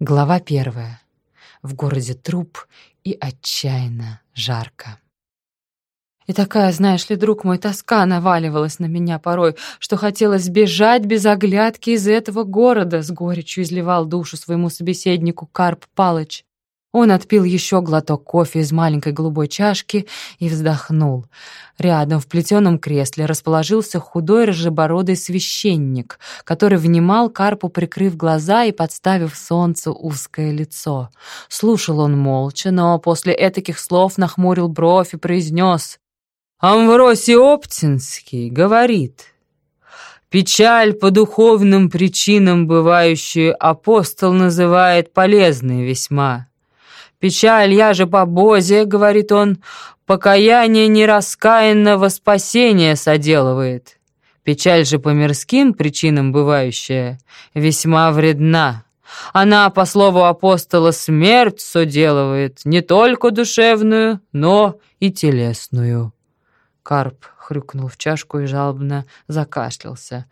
Глава первая. В городе труп и отчаянно жарко. И такая, знаешь ли, друг мой, тоска наваливалась на меня порой, что хотелось сбежать без оглядки из этого города, с горечью изливал душу своему собеседнику Карп Палыч. Он отпил еще глоток кофе из маленькой голубой чашки и вздохнул. Рядом в плетеном кресле расположился худой рыжебородый священник, который внимал Карпу, прикрыв глаза и подставив солнцу узкое лицо. Слушал он молча, но после этих слов нахмурил бровь и произнес «Амвросий Оптинский говорит, Печаль по духовным причинам бывающую апостол называет полезной весьма. Печаль я же по Бозе, говорит он, покаяние нераскаянного спасения соделывает. Печаль же по мирским причинам бывающая весьма вредна. Она, по слову апостола, смерть соделывает, не только душевную, но и телесную. Карп хрюкнул в чашку и жалобно закашлялся.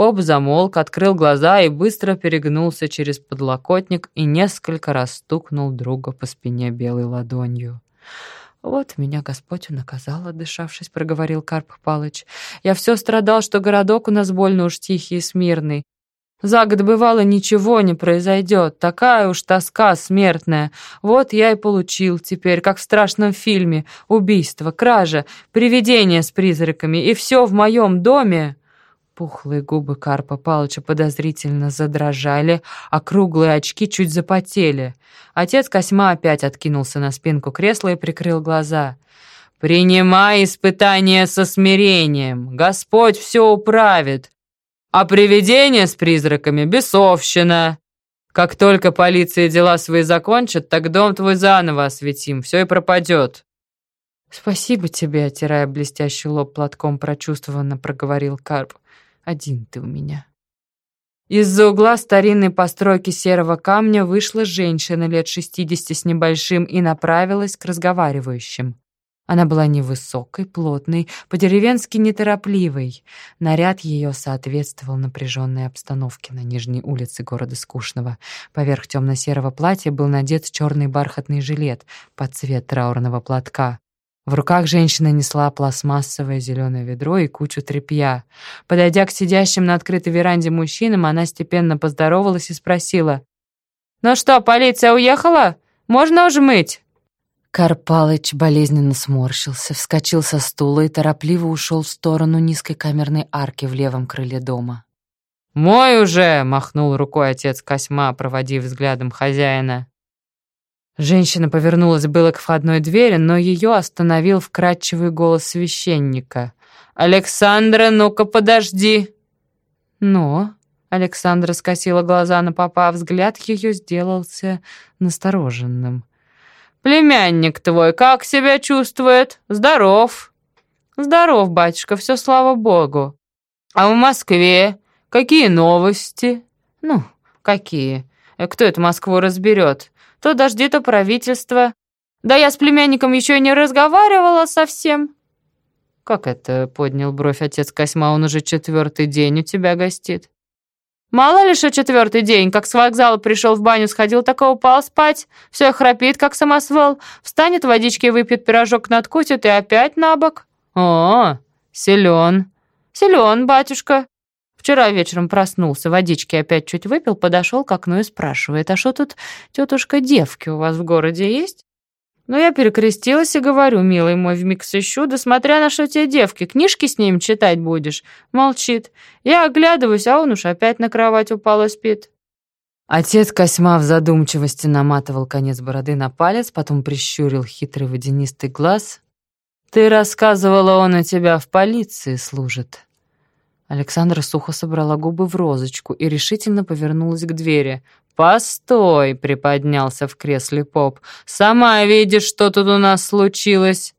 Поп замолк, открыл глаза и быстро перегнулся через подлокотник и несколько раз стукнул друга по спине белой ладонью. «Вот меня Господь наказал, отдышавшись», — проговорил Карп Палыч. «Я все страдал, что городок у нас больно уж тихий и смирный. За год бывало ничего не произойдет, такая уж тоска смертная. Вот я и получил теперь, как в страшном фильме, убийство, кража, привидение с призраками, и все в моем доме». Пухлые губы Карпа Палыча подозрительно задрожали, а круглые очки чуть запотели. Отец Косьма опять откинулся на спинку кресла и прикрыл глаза. «Принимай испытание со смирением. Господь все управит. А привидение с призраками — бесовщина. Как только полиция дела свои закончит, так дом твой заново осветим, все и пропадет». «Спасибо тебе», — отирая блестящий лоб платком, прочувствованно проговорил Карп. Один ты у меня. Из-за угла старинной постройки серого камня вышла женщина лет шестидесяти с небольшим и направилась к разговаривающим. Она была невысокой, плотной, по-деревенски неторопливой. Наряд ее соответствовал напряженной обстановке на нижней улице города Скучного. Поверх темно-серого платья был надет черный бархатный жилет под цвет траурного платка. В руках женщина несла пластмассовое зеленое ведро и кучу тряпья. Подойдя к сидящим на открытой веранде мужчинам, она степенно поздоровалась и спросила. «Ну что, полиция уехала? Можно уж мыть?» Карпалыч болезненно сморщился, вскочил со стула и торопливо ушел в сторону низкой камерной арки в левом крыле дома. «Мой уже!» — махнул рукой отец Косьма, проводив взглядом хозяина. Женщина повернулась было к входной двери, но ее остановил вкрадчивый голос священника. «Александра, ну-ка подожди!» «Но...» — Александра скосила глаза на папа, а взгляд ее сделался настороженным. «Племянник твой как себя чувствует? Здоров!» «Здоров, батюшка, все слава богу!» «А в Москве какие новости?» «Ну, какие? Кто эту Москву разберет? То дожди, то правительство. Да я с племянником еще и не разговаривала совсем». «Как это?» — поднял бровь отец Косьма. «Он уже четвертый день у тебя гостит». «Мало ли что четвертый день, как с вокзала пришел в баню, сходил, такого упал спать, все храпит, как самосвал, встанет, водички выпьет, пирожок надкусит и опять на бок». «О, силен, силен, батюшка». Вчера вечером проснулся, водички опять чуть выпил, подошел к окну и спрашивает, «А что тут, тетушка, девки у вас в городе есть?» Ну, я перекрестилась и говорю, милый мой, вмиг сыщу, да смотря на что те девки, книжки с ним читать будешь. Молчит. Я оглядываюсь, а он уж опять на кровать упал и спит. Отец Косьма в задумчивости наматывал конец бороды на палец, потом прищурил хитрый водянистый глаз. «Ты рассказывала, он у тебя в полиции служит». Александра сухо собрала губы в розочку и решительно повернулась к двери. «Постой!» — приподнялся в кресле поп. «Сама видишь, что тут у нас случилось!»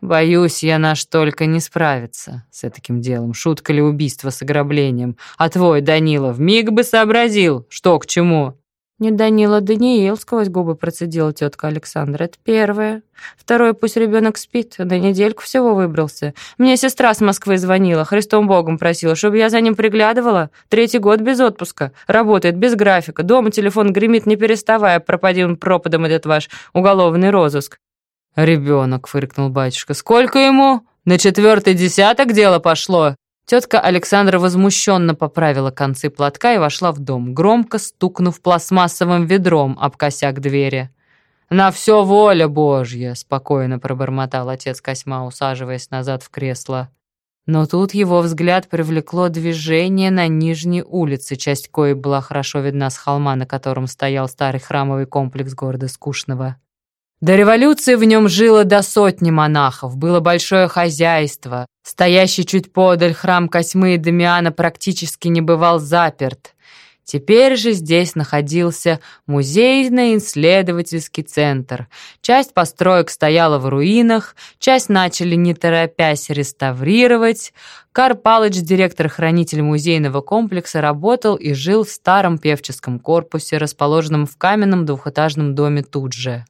«Боюсь, я наш только не справится с таким делом. Шутка ли убийство с ограблением? А твой, Данилов, миг бы сообразил, что к чему!» Не Данила Даниил сквозь губы процедила тетка Александра. Это первое. Второе, пусть ребенок спит. На недельку всего выбрался. Мне сестра с Москвы звонила, Христом Богом просила, чтобы я за ним приглядывала. Третий год без отпуска. Работает без графика. Дома телефон гремит, не переставая. Пропади он пропадом этот ваш уголовный розыск. «Ребенок», — фыркнул батюшка. «Сколько ему? На четвертый десяток дело пошло?» Тетка Александра возмущенно поправила концы платка и вошла в дом, громко стукнув пластмассовым ведром об косяк двери. «На все воля Божья!» — спокойно пробормотал отец Косьма, усаживаясь назад в кресло. Но тут его взгляд привлекло движение на нижней улице, часть коей была хорошо видна с холма, на котором стоял старый храмовый комплекс города Скучного. До революции в нем жило до сотни монахов, было большое хозяйство. Стоящий чуть подаль храм Косьмы и Дамиана практически не бывал заперт. Теперь же здесь находился музейно-исследовательский центр. Часть построек стояла в руинах, часть начали не торопясь реставрировать. Кар Палыч, директор-хранитель музейного комплекса, работал и жил в старом певческом корпусе, расположенном в каменном двухэтажном доме тут же.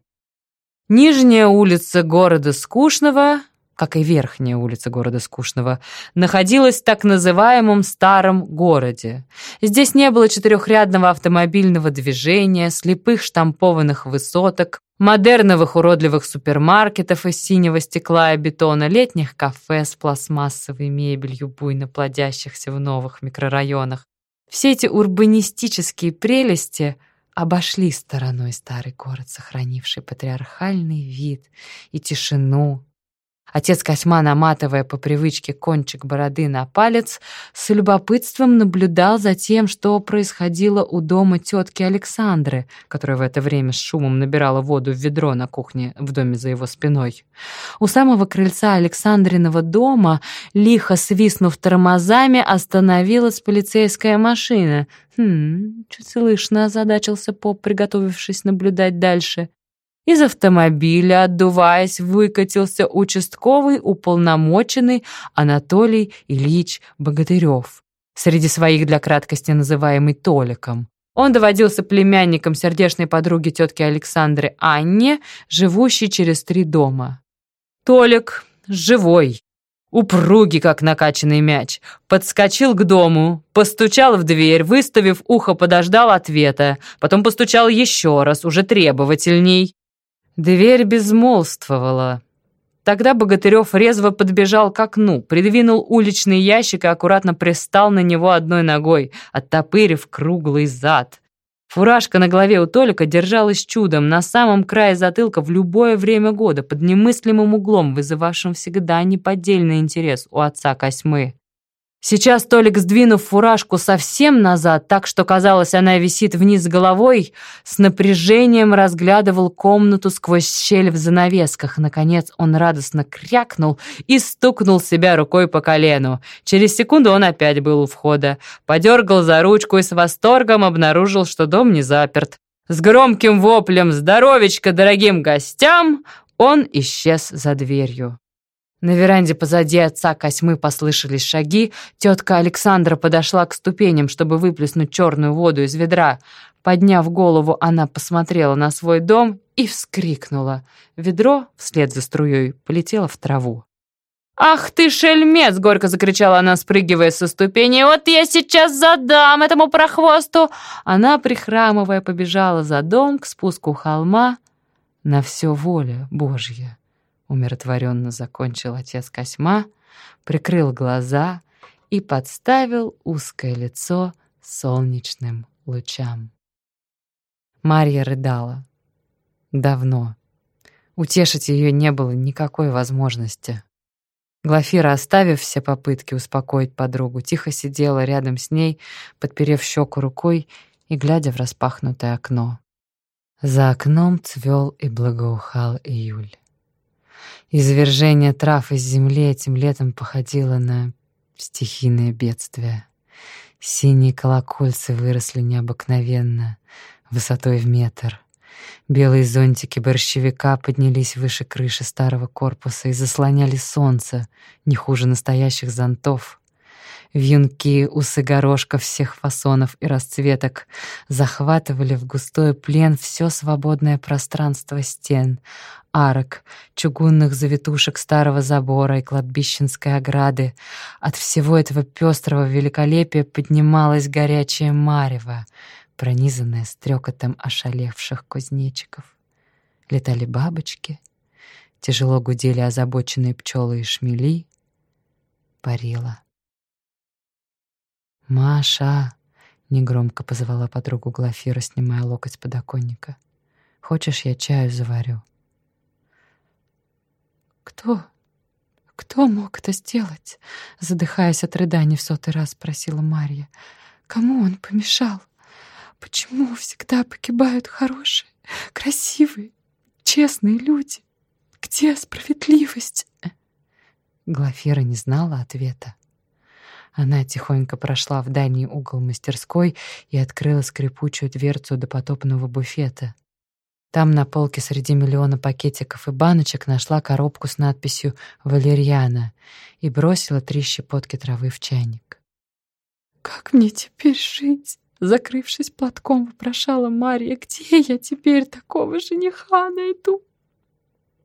Нижняя улица города Скучного, как и верхняя улица города Скучного, находилась в так называемом старом городе. Здесь не было четырехрядного автомобильного движения, слепых штампованных высоток, модерновых уродливых супермаркетов из синего стекла и бетона, летних кафе с пластмассовой мебелью, буйно плодящихся в новых микрорайонах. Все эти урбанистические прелести обошли стороной старый город, сохранивший патриархальный вид и тишину. Отец Косьма, наматывая по привычке кончик бороды на палец, с любопытством наблюдал за тем, что происходило у дома тетки Александры, которая в это время с шумом набирала воду в ведро на кухне в доме за его спиной. У самого крыльца Александриного дома, лихо свистнув тормозами, остановилась полицейская машина — «Хм, чуть слышно», — озадачился поп, приготовившись наблюдать дальше. Из автомобиля, отдуваясь, выкатился участковый уполномоченный Анатолий Ильич Богатырев, среди своих для краткости называемый Толиком. Он доводился племянником сердечной подруги тетки Александры Анне, живущей через три дома. Толик живой, упругий, как накачанный мяч. Подскочил к дому, постучал в дверь, выставив ухо, подождал ответа. Потом постучал еще раз, уже требовательней. Дверь безмолвствовала. Тогда Богатырев резво подбежал к окну, придвинул уличный ящик и аккуратно пристал на него одной ногой, оттопырив круглый зад. Фуражка на голове у Толика держалась чудом, на самом крае затылка в любое время года, под немыслимым углом, вызывавшим всегда неподдельный интерес у отца Косьмы. Сейчас Толик, сдвинув фуражку совсем назад, так что, казалось, она висит вниз головой, с напряжением разглядывал комнату сквозь щель в занавесках. Наконец он радостно крякнул и стукнул себя рукой по колену. Через секунду он опять был у входа. Подергал за ручку и с восторгом обнаружил, что дом не заперт. С громким воплем «Здоровечка дорогим гостям!» он исчез за дверью. На веранде позади отца Косьмы послышались шаги. Тетка Александра подошла к ступеням, чтобы выплеснуть черную воду из ведра. Подняв голову, она посмотрела на свой дом и вскрикнула. Ведро, вслед за струей, полетело в траву. «Ах ты, шельмец!» — горько закричала она, спрыгивая со ступени. «Вот я сейчас задам этому прохвосту!» Она, прихрамывая, побежала за дом к спуску холма на все воля Божья. Умиротворенно закончил отец Косьма, прикрыл глаза и подставил узкое лицо солнечным лучам. Марья рыдала. Давно. Утешить ее не было никакой возможности. Глафира, оставив все попытки успокоить подругу, тихо сидела рядом с ней, подперев щеку рукой и глядя в распахнутое окно. За окном цвел и благоухал июль. Извержение трав из земли этим летом походило на стихийное бедствие. Синие колокольцы выросли необыкновенно, высотой в метр. Белые зонтики борщевика поднялись выше крыши старого корпуса и заслоняли солнце, не хуже настоящих зонтов. Вьюнки, усы горошков всех фасонов и расцветок захватывали в густой плен все свободное пространство стен, арок, чугунных завитушек старого забора и кладбищенской ограды. От всего этого пестрого великолепия поднималась горячая марево, пронизанная стрекотом ошалевших кузнечиков. Летали бабочки, тяжело гудели озабоченные пчелы и шмели, парила «Маша!» — негромко позвала подругу Глафира, снимая локоть с подоконника. «Хочешь, я чаю заварю?» «Кто? Кто мог это сделать?» Задыхаясь от рыданий в сотый раз, спросила Марья. «Кому он помешал? Почему всегда погибают хорошие, красивые, честные люди? Где справедливость?» Глафира не знала ответа. Она тихонько прошла в дальний угол мастерской и открыла скрипучую дверцу допотопного буфета. Там на полке среди миллиона пакетиков и баночек нашла коробку с надписью «Валерьяна» и бросила три щепотки травы в чайник. «Как мне теперь жить?» Закрывшись платком, вопрошала Мария, «Где я теперь такого жениха найду?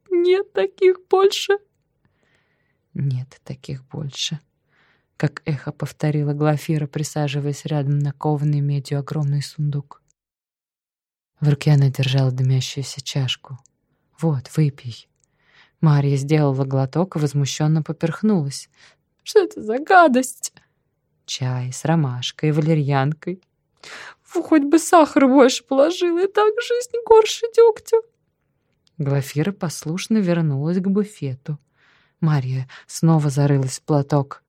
Нет таких больше?» «Нет таких больше», как эхо повторила Глафира, присаживаясь рядом на кованый медью огромный сундук. В руке она держала дымящуюся чашку. «Вот, выпей». Марья сделала глоток и возмущенно поперхнулась. «Что это за гадость?» «Чай с ромашкой и валерьянкой». Фу, хоть бы сахар больше положила, и так жизнь горше дегтя. Глафира послушно вернулась к буфету. Марья снова зарылась в платок.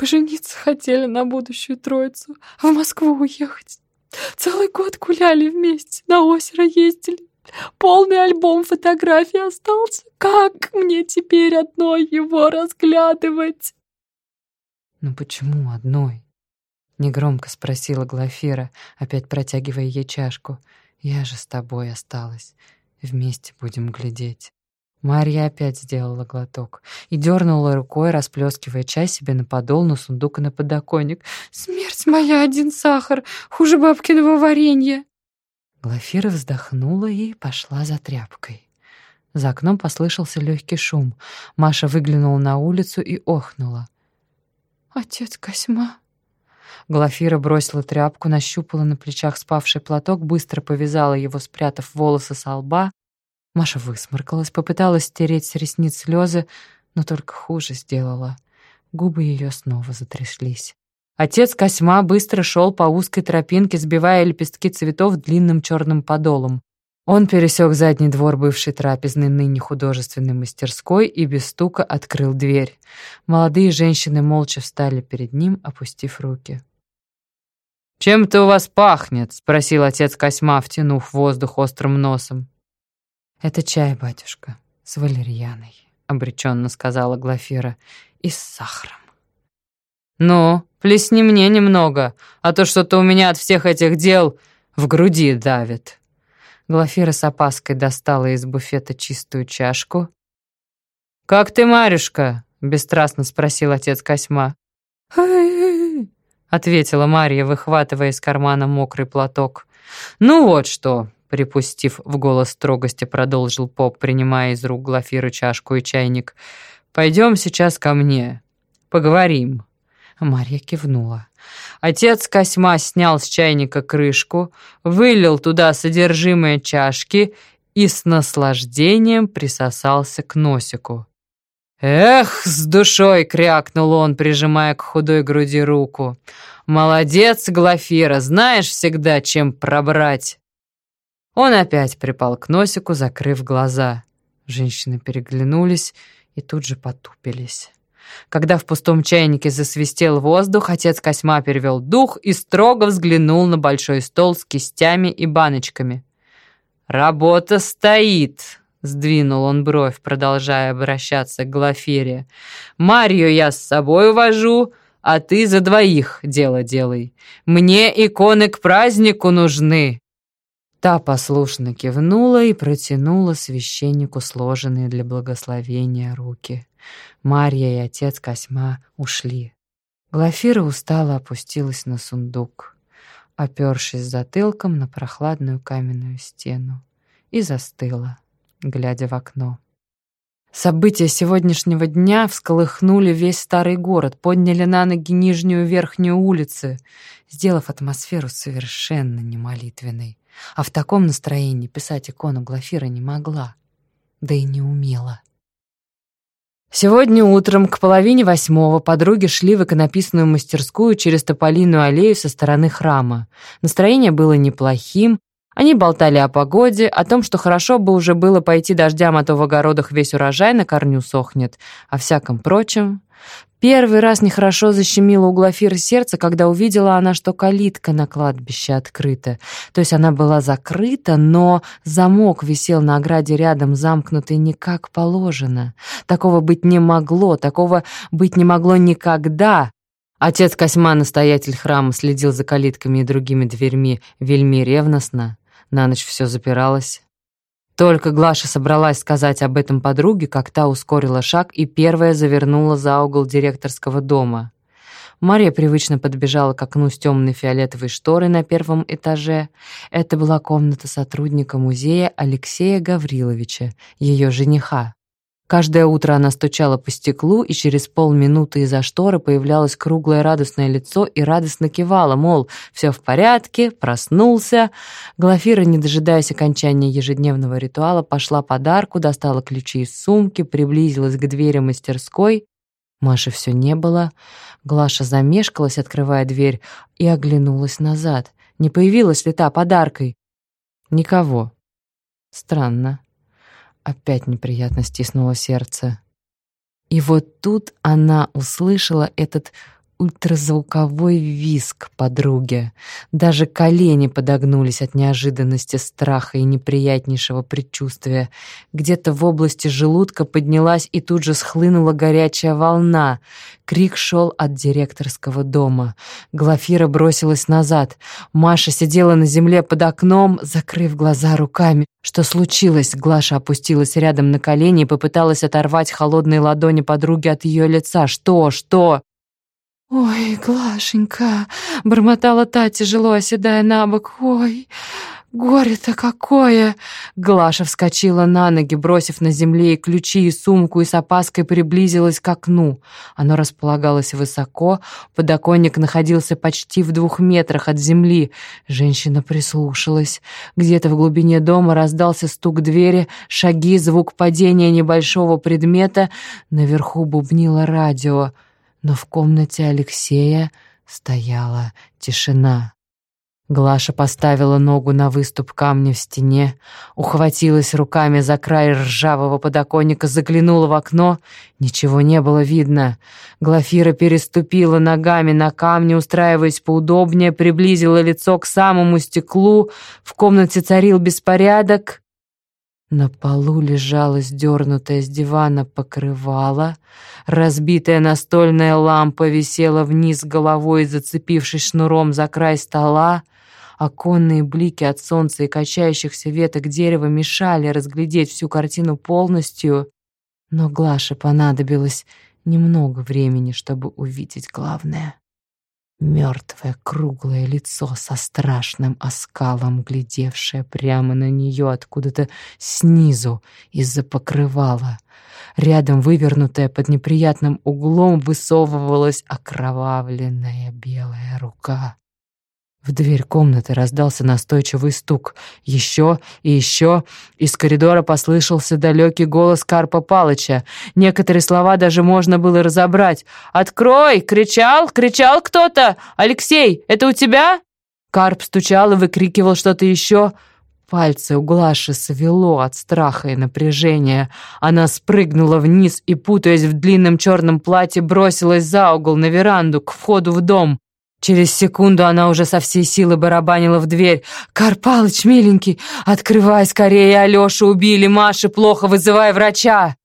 Пожениться хотели на будущую троицу, в Москву уехать. Целый год гуляли вместе, на озеро ездили. Полный альбом фотографий остался. Как мне теперь одной его разглядывать? «Ну почему одной?» — негромко спросила Глафира, опять протягивая ей чашку. «Я же с тобой осталась. Вместе будем глядеть». Марья опять сделала глоток и дернула рукой, расплескивая чай себе на подол, на сундук и на подоконник. «Смерть моя, один сахар! Хуже бабкиного варенья!» Глафира вздохнула и пошла за тряпкой. За окном послышался легкий шум. Маша выглянула на улицу и охнула. «Отец Косьма!» Глафира бросила тряпку, нащупала на плечах спавший платок, быстро повязала его, спрятав волосы со лба, Маша высморкалась, попыталась стереть с ресниц слезы, но только хуже сделала. Губы ее снова затряслись. Отец Косьма быстро шел по узкой тропинке, сбивая лепестки цветов длинным черным подолом. Он пересек задний двор бывшей трапезной, ныне художественной мастерской, и без стука открыл дверь. Молодые женщины молча встали перед ним, опустив руки. «Чем это у вас пахнет?» — спросил отец Косьма, втянув воздух острым носом. «Это чай, батюшка, с валерьяной», — обреченно сказала Глафира, — «и с сахаром». «Ну, плесни мне немного, а то что-то у меня от всех этих дел в груди давит». Глафира с опаской достала из буфета чистую чашку. «Как ты, Марюшка?» — бесстрастно спросил отец Косьма. ответила Марья, выхватывая из кармана мокрый платок. «Ну вот что, Припустив в голос строгости, продолжил поп, принимая из рук Глафиры чашку и чайник. «Пойдем сейчас ко мне. Поговорим». Марья кивнула. Отец Косьма снял с чайника крышку, вылил туда содержимое чашки и с наслаждением присосался к носику. «Эх!» — с душой крякнул он, прижимая к худой груди руку. «Молодец, Глафира, знаешь всегда, чем пробрать!» Он опять припал к носику, закрыв глаза. Женщины переглянулись и тут же потупились. Когда в пустом чайнике засвистел воздух, отец Косьма перевел дух и строго взглянул на большой стол с кистями и баночками. «Работа стоит!» — сдвинул он бровь, продолжая обращаться к Глафире. «Марию я с собой увожу, а ты за двоих дело делай. Мне иконы к празднику нужны!» Та послушно кивнула и протянула священнику сложенные для благословения руки. Марья и отец Косьма ушли. Глафира устало опустилась на сундук, опершись затылком на прохладную каменную стену, и застыла, глядя в окно. События сегодняшнего дня всколыхнули весь старый город, подняли на ноги нижнюю и верхнюю улицы, сделав атмосферу совершенно немолитвенной. А в таком настроении писать икону Глафира не могла, да и не умела. Сегодня утром к половине восьмого подруги шли в иконописную мастерскую через Тополиную аллею со стороны храма. Настроение было неплохим, они болтали о погоде, о том, что хорошо бы уже было пойти дождям, а то в огородах весь урожай на корню сохнет, о всяком прочем. Первый раз нехорошо защемило у Глафиры сердце, когда увидела она, что калитка на кладбище открыта. То есть она была закрыта, но замок висел на ограде рядом, замкнутый не как положено. Такого быть не могло, такого быть не могло никогда. Отец Косьма, настоятель храма, следил за калитками и другими дверьми вельми ревностно. На ночь все запиралось. Только Глаша собралась сказать об этом подруге, как та ускорила шаг и первая завернула за угол директорского дома. Мария привычно подбежала к окну с темной фиолетовой шторой на первом этаже. Это была комната сотрудника музея Алексея Гавриловича, ее жениха. Каждое утро она стучала по стеклу, и через полминуты из-за шторы появлялось круглое радостное лицо и радостно кивала, мол, все в порядке, проснулся. Глафира, не дожидаясь окончания ежедневного ритуала, пошла подарку, достала ключи из сумки, приблизилась к двери мастерской. Маши все не было. Глаша замешкалась, открывая дверь, и оглянулась назад. Не появилась ли та подаркой? Никого. Странно. Опять неприятно стиснуло сердце. И вот тут она услышала этот ультразвуковой визг подруги. Даже колени подогнулись от неожиданности, страха и неприятнейшего предчувствия. Где-то в области желудка поднялась и тут же схлынула горячая волна. Крик шел от директорского дома. Глафира бросилась назад. Маша сидела на земле под окном, закрыв глаза руками. Что случилось? Глаша опустилась рядом на колени и попыталась оторвать холодные ладони подруги от ее лица. Что? Что? «Ой, Глашенька!» — бормотала та, тяжело оседая на бок. «Ой, горе-то какое!» Глаша вскочила на ноги, бросив на земле и ключи, и сумку, и с опаской приблизилась к окну. Оно располагалось высоко, подоконник находился почти в двух метрах от земли. Женщина прислушалась. Где-то в глубине дома раздался стук двери, шаги, звук падения небольшого предмета. Наверху бубнило радио — но в комнате Алексея стояла тишина. Глаша поставила ногу на выступ камня в стене, ухватилась руками за край ржавого подоконника, заглянула в окно. Ничего не было видно. Глафира переступила ногами на камни, устраиваясь поудобнее, приблизила лицо к самому стеклу. В комнате царил беспорядок. На полу лежала сдернутая с дивана покрывало, разбитая настольная лампа висела вниз головой, зацепившись шнуром за край стола, оконные блики от солнца и качающихся веток дерева мешали разглядеть всю картину полностью, но Глаше понадобилось немного времени, чтобы увидеть главное. Мертвое круглое лицо со страшным оскалом, глядевшее прямо на нее откуда-то снизу из-за покрывала. Рядом, вывернутая под неприятным углом, высовывалась окровавленная белая рука. В дверь комнаты раздался настойчивый стук. Еще и еще. Из коридора послышался далекий голос Карпа Палыча. Некоторые слова даже можно было разобрать. «Открой! Кричал! Кричал кто-то! Алексей, это у тебя?» Карп стучал и выкрикивал что-то еще. Пальцы у Глаши свело от страха и напряжения. Она спрыгнула вниз и, путаясь в длинном черном платье, бросилась за угол на веранду к входу в дом. Через секунду она уже со всей силы барабанила в дверь. «Карпалыч, миленький, открывай скорее, Алёшу убили, Маше плохо, вызывай врача!»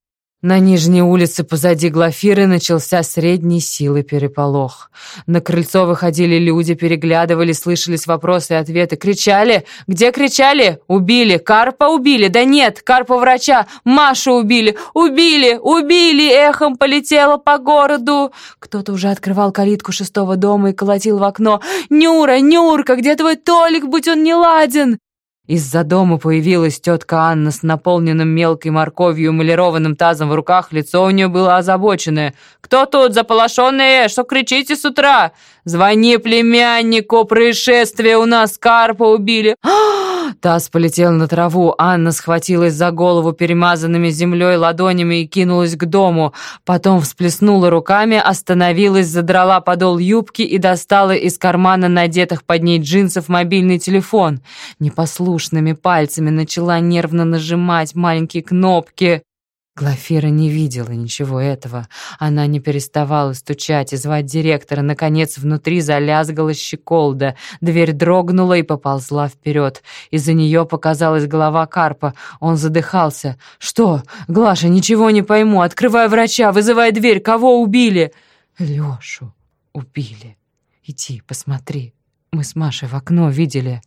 На нижней улице позади Глафиры начался средней силы переполох. На крыльцо выходили люди, переглядывали, слышались вопросы и ответы. Кричали? Где кричали? Убили. Карпа убили. Да нет, Карпа врача. Машу убили. Убили, убили. Эхом полетело по городу. Кто-то уже открывал калитку шестого дома и колотил в окно. «Нюра, Нюрка, где твой Толик, будь он не ладен?» Из-за дома появилась тетка Анна с наполненным мелкой морковью эмалированным тазом в руках. Лицо у нее было озабоченное. «Кто тут, заполошенные? Что кричите с утра? Звони племяннику, происшествие у нас, Карпа убили!» Таз полетел на траву. Анна схватилась за голову перемазанными землей ладонями и кинулась к дому. Потом всплеснула руками, остановилась, задрала подол юбки и достала из кармана надетых под ней джинсов мобильный телефон. Непослушными пальцами начала нервно нажимать маленькие кнопки. Глафира не видела ничего этого. Она не переставала стучать и звать директора. Наконец, внутри залязгала щеколда. Дверь дрогнула и поползла вперед. Из-за нее показалась голова Карпа. Он задыхался. «Что? Глаша, ничего не пойму. Открывай врача, вызывай дверь. Кого убили?» «Лешу убили. Иди, посмотри. Мы с Машей в окно видели».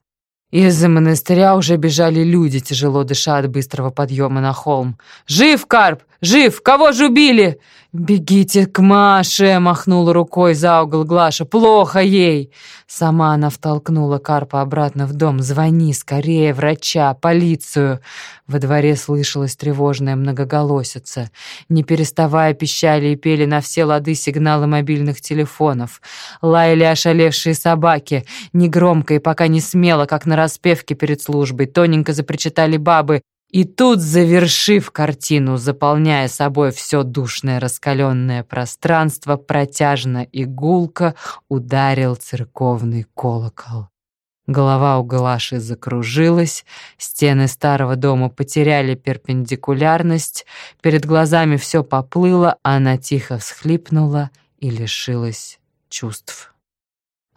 Из-за монастыря уже бежали люди, тяжело дыша от быстрого подъема на холм. «Жив, Карп! Жив! Кого же убили?» «Бегите к Маше!» — махнула рукой за угол Глаша. «Плохо ей!» Сама она втолкнула Карпа обратно в дом. «Звони скорее, врача, полицию!» Во дворе слышалась тревожная многоголосица. Не переставая пищали и пели на все лады сигналы мобильных телефонов. Лаяли ошалевшие собаки. Негромко и пока не смело, как на распевке перед службой. Тоненько запричитали бабы. И тут, завершив картину, заполняя собой все душное раскаленное пространство, протяжно и гулко ударил церковный колокол. Голова у Глаши закружилась, стены старого дома потеряли перпендикулярность, перед глазами все поплыло, она тихо всхлипнула и лишилась чувств.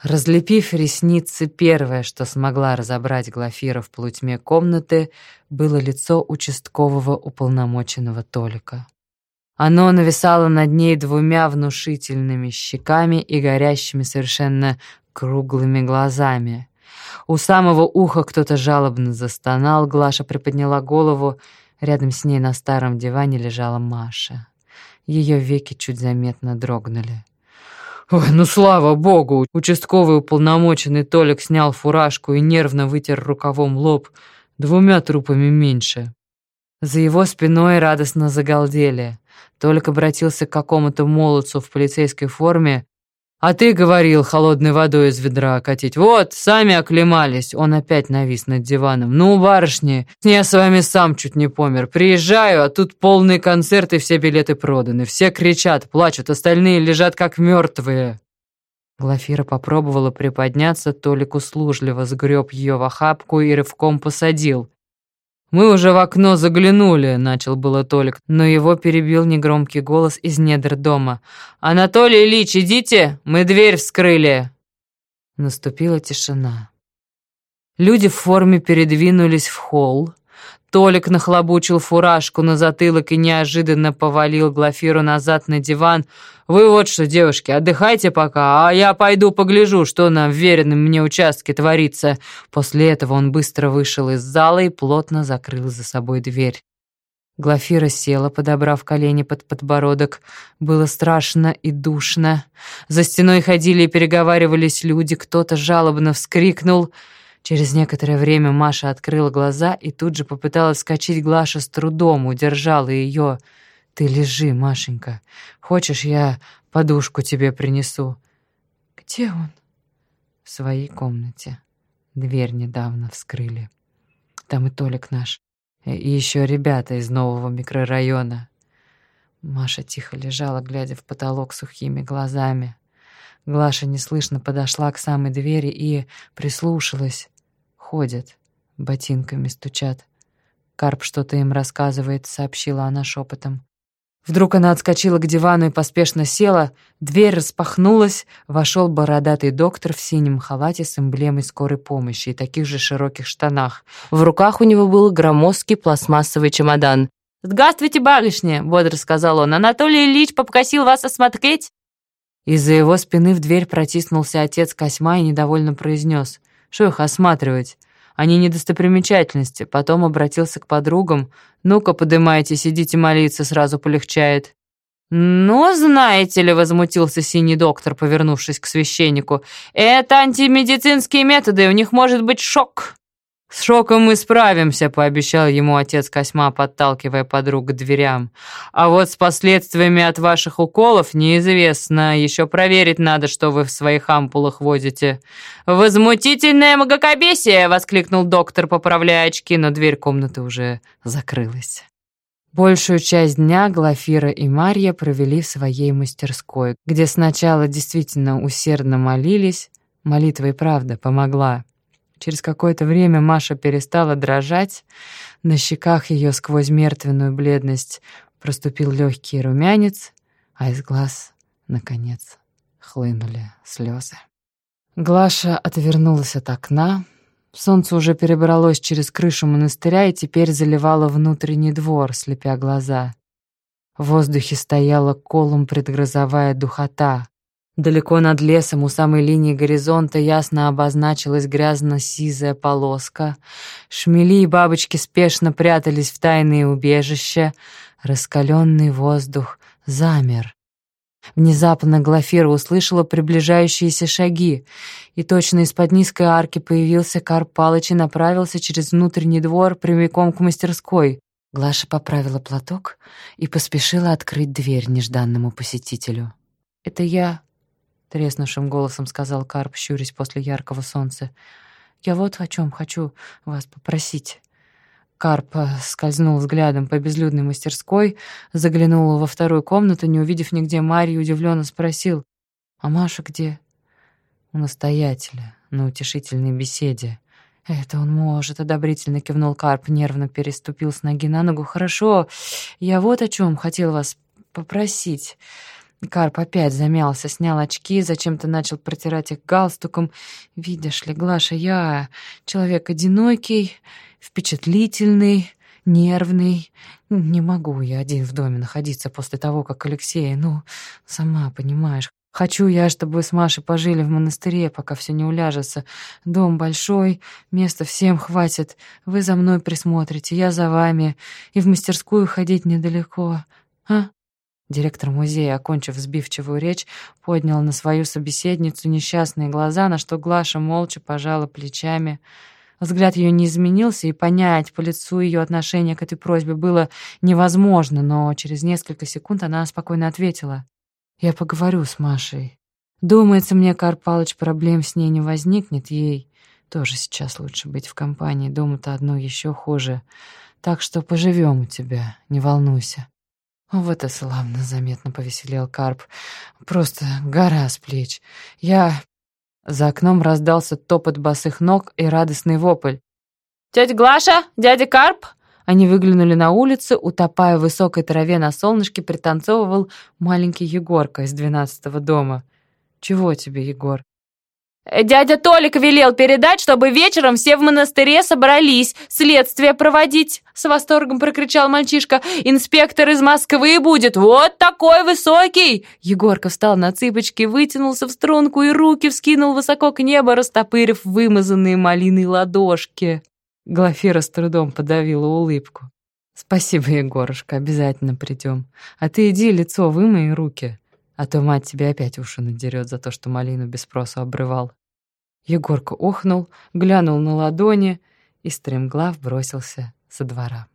Разлепив ресницы, первое, что смогла разобрать Глафира в полутьме комнаты, было лицо участкового уполномоченного Толика. Оно нависало над ней двумя внушительными щеками и горящими совершенно круглыми глазами. У самого уха кто-то жалобно застонал, Глаша приподняла голову. Рядом с ней на старом диване лежала Маша. Ее веки чуть заметно дрогнули. Ой, ну слава богу! Участковый уполномоченный Толик снял фуражку и нервно вытер рукавом лоб. Двумя трупами меньше. За его спиной радостно загалдели. Толик обратился к какому-то молодцу в полицейской форме «А ты говорил холодной водой из ведра катить. Вот, сами оклемались». Он опять навис над диваном. «Ну, барышни, я с вами сам чуть не помер. Приезжаю, а тут полный концерт и все билеты проданы. Все кричат, плачут, остальные лежат как мертвые». Глафира попробовала приподняться, Толик услужливо сгреб ее в охапку и рывком посадил. «Мы уже в окно заглянули», — начал было Толик, но его перебил негромкий голос из недр дома. «Анатолий Ильич, идите, мы дверь вскрыли». Наступила тишина. Люди в форме передвинулись в холл. Толик нахлобучил фуражку на затылок и неожиданно повалил Глафиру назад на диван. «Вы вот что, девушки, отдыхайте пока, а я пойду погляжу, что на вверенном мне участке творится». После этого он быстро вышел из зала и плотно закрыл за собой дверь. Глафира села, подобрав колени под подбородок. Было страшно и душно. За стеной ходили и переговаривались люди, кто-то жалобно вскрикнул — Через некоторое время Маша открыла глаза и тут же попыталась вскочить Глаша с трудом, удержала ее. «Ты лежи, Машенька. Хочешь, я подушку тебе принесу?» «Где он?» «В своей комнате. Дверь недавно вскрыли. Там и Толик наш, и еще ребята из нового микрорайона». Маша тихо лежала, глядя в потолок сухими глазами. Глаша неслышно подошла к самой двери и прислушалась. Ходят, ботинками стучат. Карп что-то им рассказывает, сообщила она шепотом. Вдруг она отскочила к дивану и поспешно села. Дверь распахнулась, вошел бородатый доктор в синем халате с эмблемой скорой помощи и таких же широких штанах. В руках у него был громоздкий пластмассовый чемодан. «Здравствуйте, барышня!» — бодро сказал он. «Анатолий Ильич попросил вас осмотреть?» Из-за его спины в дверь протиснулся отец Косьма и недовольно произнес. «Что их осматривать? Они недостопримечательности». Потом обратился к подругам. «Ну-ка, подымайтесь, идите молиться, сразу полегчает». «Ну, знаете ли», — возмутился синий доктор, повернувшись к священнику, «это антимедицинские методы, у них может быть шок». «С шоком мы справимся», — пообещал ему отец Косьма, подталкивая подруг к дверям. «А вот с последствиями от ваших уколов неизвестно. Еще проверить надо, что вы в своих ампулах возите». «Возмутительное многокобесие!» — воскликнул доктор, поправляя очки, но дверь комнаты уже закрылась. Большую часть дня Глафира и Марья провели в своей мастерской, где сначала действительно усердно молились. Молитва и правда помогла. Через какое-то время Маша перестала дрожать, на щеках ее сквозь мертвенную бледность проступил легкий румянец, а из глаз, наконец, хлынули слезы. Глаша отвернулась от окна. Солнце уже перебралось через крышу монастыря и теперь заливало внутренний двор, слепя глаза. В воздухе стояла колом предгрозовая духота. Далеко над лесом, у самой линии горизонта, ясно обозначилась грязно-сизая полоска. Шмели и бабочки спешно прятались в тайные убежища. Раскаленный воздух замер. Внезапно Глафира услышала приближающиеся шаги, и точно из-под низкой арки появился Карп Палыч и направился через внутренний двор прямиком к мастерской. Глаша поправила платок и поспешила открыть дверь нежданному посетителю. «Это я», треснувшим голосом сказал Карп, щурясь после яркого солнца. «Я вот о чем хочу вас попросить». Карп э, скользнул взглядом по безлюдной мастерской, заглянул во вторую комнату, не увидев нигде Марию, удивленно спросил, «А Маша где?» «У настоятеля, на утешительной беседе». «Это он может», — одобрительно кивнул Карп, нервно переступил с ноги на ногу. «Хорошо, я вот о чем хотел вас попросить. Карп опять замялся, снял очки, зачем-то начал протирать их галстуком. «Видишь ли, Глаша, я человек одинокий, впечатлительный, нервный. Не могу я один в доме находиться после того, как Алексей, ну, сама понимаешь. Хочу я, чтобы вы с Машей пожили в монастыре, пока все не уляжется. Дом большой, места всем хватит. Вы за мной присмотрите, я за вами. И в мастерскую ходить недалеко. А?» Директор музея, окончив сбивчивую речь, поднял на свою собеседницу несчастные глаза, на что Глаша молча пожала плечами. Взгляд ее не изменился, и понять по лицу ее отношение к этой просьбе было невозможно, но через несколько секунд она спокойно ответила. «Я поговорю с Машей. Думается мне, Палыч, проблем с ней не возникнет, ей тоже сейчас лучше быть в компании, дома-то одно еще хуже. Так что поживем у тебя, не волнуйся». Вот и славно заметно повеселел Карп. Просто гора с плеч. Я... За окном раздался топот босых ног и радостный вопль. «Тетя Глаша! Дядя Карп!» Они выглянули на улицу, утопая в высокой траве на солнышке, пританцовывал маленький Егорка из двенадцатого дома. «Чего тебе, Егор?» «Дядя Толик велел передать, чтобы вечером все в монастыре собрались, следствие проводить!» С восторгом прокричал мальчишка. «Инспектор из Москвы будет! Вот такой высокий!» Егорка встал на цыпочки, вытянулся в струнку и руки вскинул высоко к небу, растопырив вымазанные малиной ладошки. Глафира с трудом подавила улыбку. «Спасибо, Егорушка, обязательно придем. А ты иди лицо вымой и руки» а то мать тебе опять уши надерет за то, что малину без спросу обрывал. Егорка охнул, глянул на ладони и стремглав бросился со двора.